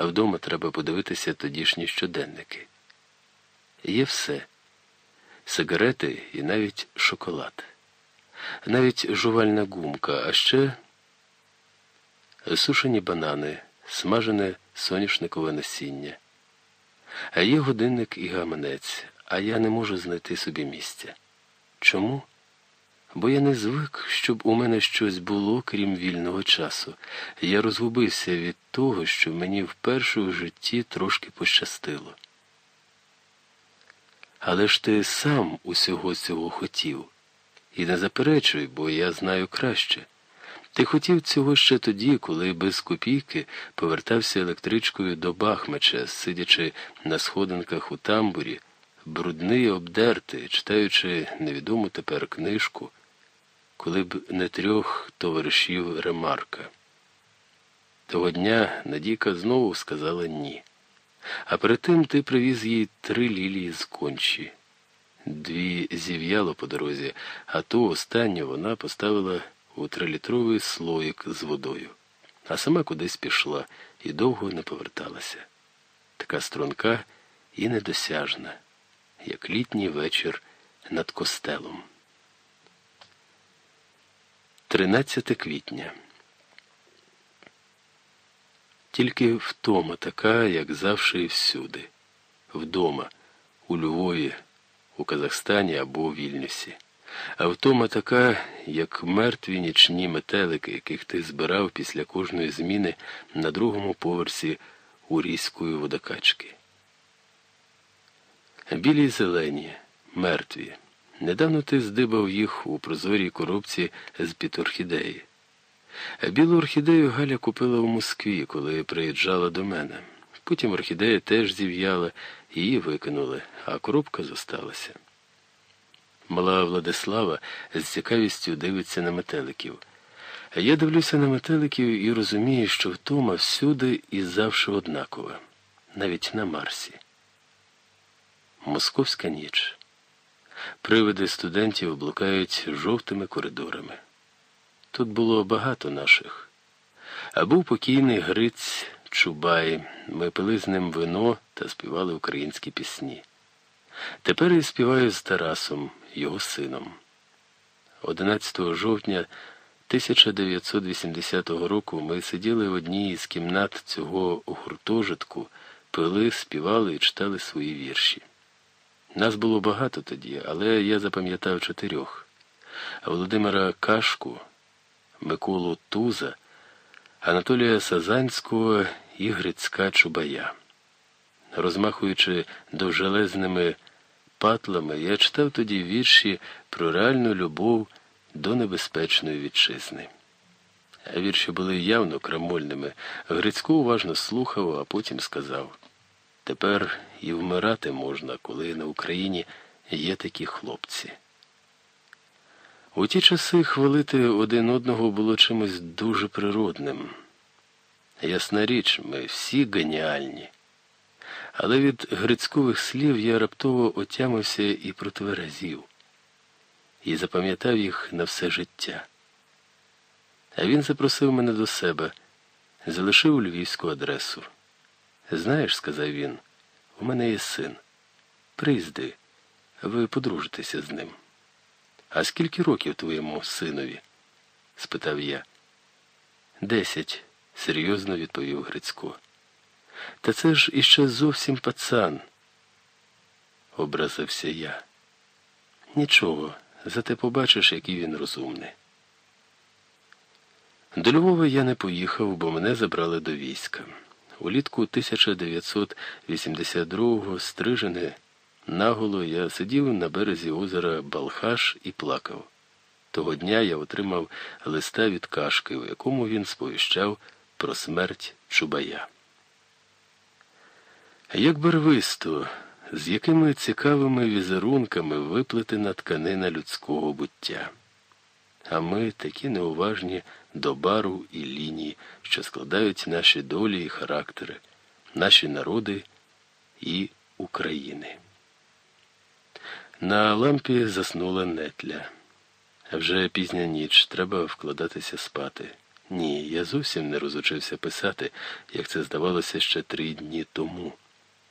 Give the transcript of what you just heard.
а вдома треба подивитися тодішні щоденники. Є все сигарети і навіть шоколад, навіть жувальна гумка, а ще сушені банани, смажене соняшникове насіння. А є годинник і гаманець, а я не можу знайти собі місця. Чому? Бо я не звик, щоб у мене щось було, крім вільного часу. Я розгубився від того, що мені вперше в житті трошки пощастило. Але ж ти сам усього цього хотів. І не заперечуй, бо я знаю краще. Ти хотів цього ще тоді, коли без копійки повертався електричкою до Бахмача, сидячи на сходинках у тамбурі, брудний обдертий, читаючи невідому тепер книжку, коли б не трьох товаришів Ремарка. Того дня Надійка знову сказала ні. А перед тим ти привіз їй три лілії з кончі. Дві зів'яло по дорозі, а ту останню вона поставила у трилітровий слоїк з водою, а сама кудись пішла і довго не поверталася. Така струнка і недосяжна, як літній вечір над костелом. 13 квітня. Тільки втома така, як завжди і всюди. Вдома, у Львові, у Казахстані або у Вільнюсі. А втома така, як мертві нічні метелики, яких ти збирав після кожної зміни на другому поверсі урійської водокачки. Білі й зелені, мертві. Недавно ти здибав їх у прозорій коробці з під орхідеї. Білу орхідею Галя купила в Москві, коли приїжджала до мене. Потім орхідея теж зів'яла, її викинули, а коробка зосталася. Мала Владислава з цікавістю дивиться на метеликів. Я дивлюся на метеликів і розумію, що втома всюди і завжди однакова, навіть на Марсі. Московська ніч. Привиди студентів блукають жовтими коридорами. Тут було багато наших. А був покійний Гриць Чубай. Ми пили з ним вино та співали українські пісні. Тепер я співаю з Тарасом, його сином. 11 жовтня 1980 року ми сиділи в одній із кімнат цього гуртожитку, пили, співали і читали свої вірші. Нас було багато тоді, але я запам'ятав чотирьох. Володимира Кашку. Миколу Туза, Анатолія Сазанського і Грицька Чубая. Розмахуючи довжелезними патлами, я читав тоді вірші про реальну любов до небезпечної вітчизни. Вірші були явно крамольними. Грицько уважно слухав, а потім сказав тепер і вмирати можна, коли на Україні є такі хлопці. У ті часи хвалити один одного було чимось дуже природним. Ясна річ, ми всі геніальні. Але від грицькових слів я раптово отямився і протверезів, і запам'ятав їх на все життя. А він запросив мене до себе, залишив львівську адресу. Знаєш, сказав він, у мене є син. Приїзди, ви подружитеся з ним. А скільки років твоєму синові? спитав я. Десять, серйозно відповів Грицько. Та це ж іще зовсім пацан, образився я. Нічого, зате побачиш, який він розумний. До Львова я не поїхав, бо мене забрали до війська. Улітку 1982-го стрижене. Наголо я сидів на березі озера Балхаш і плакав. Того дня я отримав листа від кашки, у якому він сповіщав про смерть Чубая. Як барвисто, з якими цікавими візерунками виплетена тканина людського буття. А ми такі неуважні до бару і лінії, що складають наші долі і характери, наші народи і України. На лампі заснула нетля. Вже пізня ніч, треба вкладатися спати. Ні, я зовсім не розучився писати, як це здавалося ще три дні тому.